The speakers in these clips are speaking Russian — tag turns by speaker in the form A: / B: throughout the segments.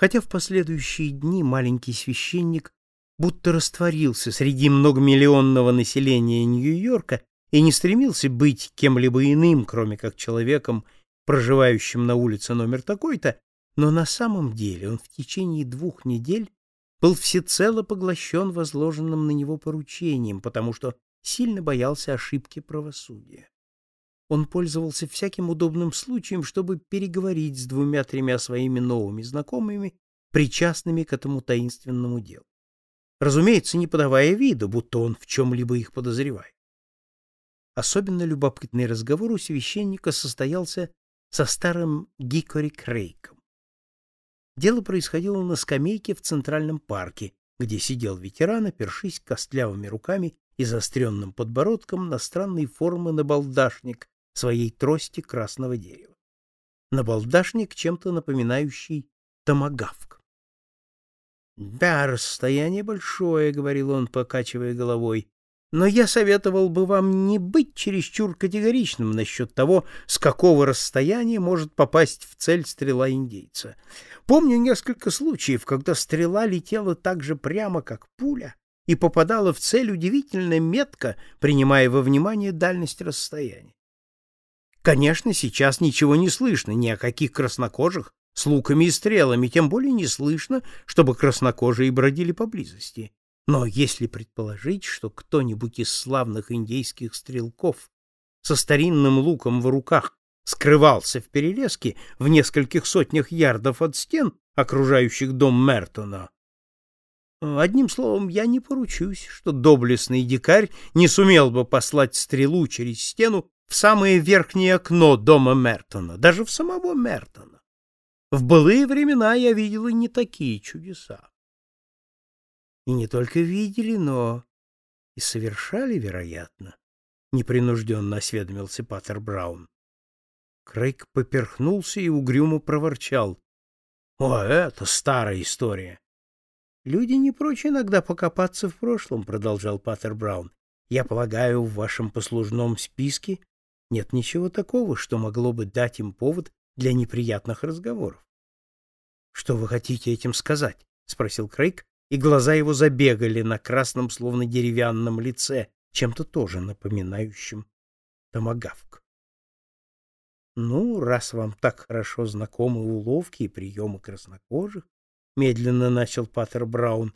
A: Хотя в последующие дни маленький священник будто растворился среди многомиллионного населения Нью-Йорка и не стремился быть кем-либо иным, кроме как человеком, проживающим на улице номер такой-то, но на самом деле он в течение двух недель был всецело поглощен возложенным на него поручением, потому что сильно боялся ошибки правосудия. Он пользовался всяким удобным случаем, чтобы переговорить с двумя-тремя своими новыми знакомыми, причастными к этому таинственному делу разумеется, не подавая виду, будто он в чем-либо их подозревает. Особенно любопытный разговор у священника состоялся со старым Гикори Крейком. Дело происходило на скамейке в Центральном парке, где сидел ветеран, опершись костлявыми руками и заостренным подбородком на странной формы набалдашник своей трости красного дерева. Набалдашник, чем-то напоминающий томагавк. Да, расстояние большое, говорил он, покачивая головой. Но я советовал бы вам не быть чересчур категоричным насчет того, с какого расстояния может попасть в цель стрела индейца. Помню несколько случаев, когда стрела летела так же прямо, как пуля, и попадала в цель удивительно метко, принимая во внимание дальность расстояния. Конечно, сейчас ничего не слышно ни о каких краснокожих с луками и стрелами, тем более не слышно, чтобы краснокожие бродили поблизости. Но если предположить, что кто-нибудь из славных индейских стрелков со старинным луком в руках скрывался в перелеске в нескольких сотнях ярдов от стен, окружающих дом Мертона, Одним словом, я не поручусь, что доблестный дикарь не сумел бы послать стрелу через стену в самое верхнее окно дома Мертона, даже в самого Мертона. В былые времена я видела не такие чудеса. И не только видели, но и совершали, вероятно, непринужденно осведомился Паттер Браун. Крейг поперхнулся и угрюмо проворчал. — О, это старая история. — Люди не прочь иногда покопаться в прошлом, — продолжал Паттер Браун. — Я полагаю, в вашем послужном списке нет ничего такого, что могло бы дать им повод для неприятных разговоров. Что вы хотите этим сказать? спросил Крейг, и глаза его забегали на красном, словно деревянном лице, чем-то тоже напоминающим томагавк. Ну, раз вам так хорошо знакомы уловки и приемы краснокожих, медленно начал Паттер Браун.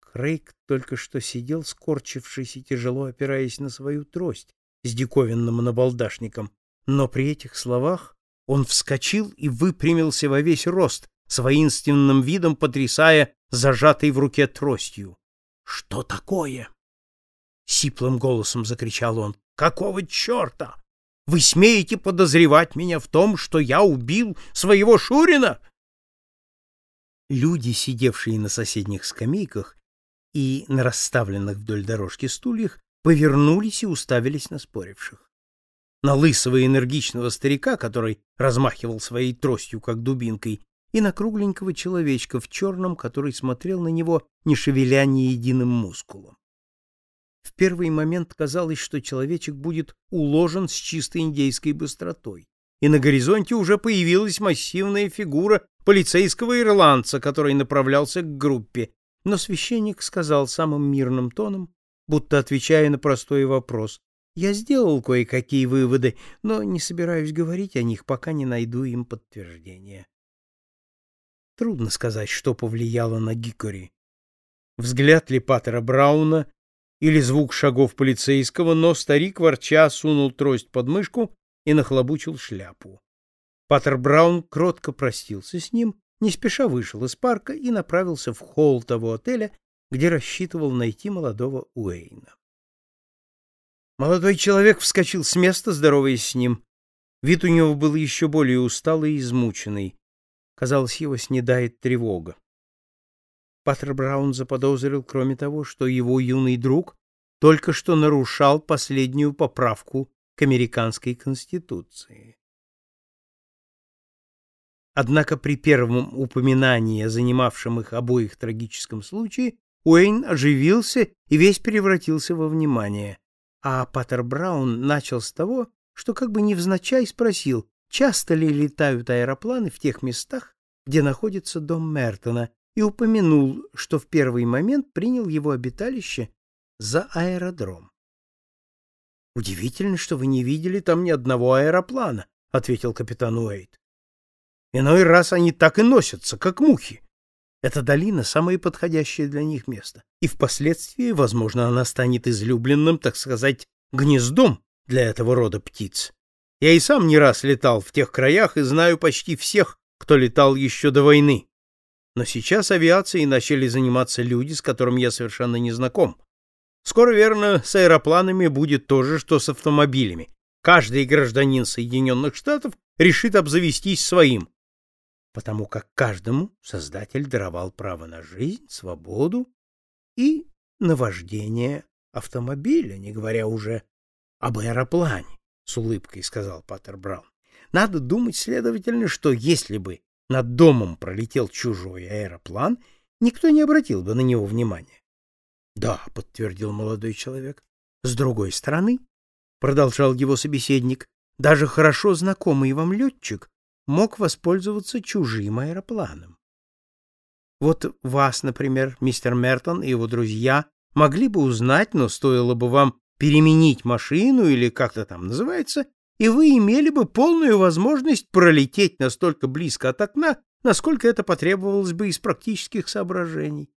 A: Крейг только что сидел, скорчившись и тяжело опираясь на свою трость с диковинным набалдашником, но при этих словах он вскочил и выпрямился во весь рост, с воинственным видом потрясая зажатой в руке тростью. «Что такое?» Сиплым голосом закричал он. «Какого черта? Вы смеете подозревать меня в том, что я убил своего Шурина?» Люди, сидевшие на соседних скамейках и на расставленных вдоль дорожки стульях, повернулись и уставились на споривших на лысого энергичного старика, который размахивал своей тростью как дубинкой, и на кругленького человечка в черном, который смотрел на него, не шевеля ни единым мускулом. В первый момент казалось, что человечек будет уложен с чистой индейской быстротой, и на горизонте уже появилась массивная фигура полицейского ирландца, который направлялся к группе, но священник сказал самым мирным тоном, будто отвечая на простой вопрос, я сделал кое-какие выводы, но не собираюсь говорить о них, пока не найду им подтверждения. Трудно сказать, что повлияло на Гикори. Взгляд ли Паттера Брауна или звук шагов полицейского, но старик ворча сунул трость под мышку и нахлобучил шляпу. Паттер Браун кротко простился с ним, не спеша вышел из парка и направился в холл того отеля, где рассчитывал найти молодого Уэйна. Молодой человек вскочил с места, здороваясь с ним. Вид у него был еще более усталый и измученный. Казалось, его снедает тревога. Паттер Браун заподозрил, кроме того, что его юный друг только что нарушал последнюю поправку к американской конституции. Однако при первом упоминании о занимавшем их обоих трагическом случае Уэйн оживился и весь превратился во внимание. А Паттер Браун начал с того, что как бы невзначай спросил, часто ли летают аэропланы в тех местах, где находится дом Мертона, и упомянул, что в первый момент принял его обиталище за аэродром. Удивительно, что вы не видели там ни одного аэроплана, ответил капитан Уэйт. Иной раз они так и носятся, как мухи. Эта долина самое подходящее для них место, и впоследствии, возможно, она станет излюбленным, так сказать, гнездом для этого рода птиц. Я и сам не раз летал в тех краях и знаю почти всех, кто летал еще до войны. Но сейчас авиацией начали заниматься люди, с которыми я совершенно не знаком. Скоро, верно, с аэропланами будет то же, что с автомобилями. Каждый гражданин Соединенных Штатов решит обзавестись своим, потому как каждому Создатель даровал право на жизнь, свободу и на вождение автомобиля, не говоря уже об аэроплане, — с улыбкой сказал Паттер Браун. Надо думать, следовательно, что если бы над домом пролетел чужой аэроплан, никто не обратил бы на него внимания. — Да, — подтвердил молодой человек. — С другой стороны, — продолжал его собеседник, — даже хорошо знакомый вам летчик мог воспользоваться чужим аэропланом. Вот вас, например, мистер Мертон и его друзья могли бы узнать, но стоило бы вам переменить машину или как-то там называется, и вы имели бы полную возможность пролететь настолько близко от окна, насколько это потребовалось бы из практических соображений.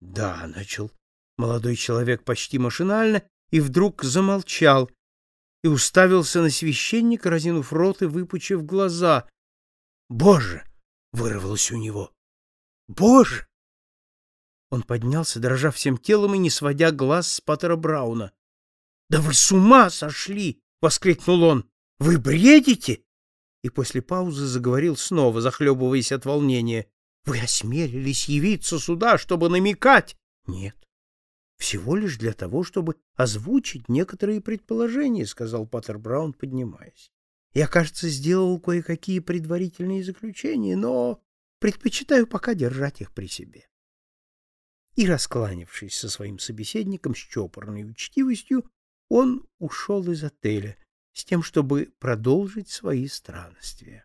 A: Да, начал молодой человек почти машинально и вдруг замолчал и уставился на священника, разинув рот и выпучив глаза. Боже, вырвалось у него. Боже! Он поднялся, дрожа всем телом и не сводя глаз с Паттера Брауна. Да вы с ума сошли, воскликнул он. Вы бредите? И после паузы заговорил снова, захлебываясь от волнения. Вы осмелились явиться сюда, чтобы намекать? Нет. Всего лишь для того, чтобы озвучить некоторые предположения, сказал Паттер Браун, поднимаясь. Я, кажется, сделал кое-какие предварительные заключения, но предпочитаю пока держать их при себе. И, раскланившись со своим собеседником с чопорной учтивостью, он ушел из отеля с тем, чтобы продолжить свои странствия.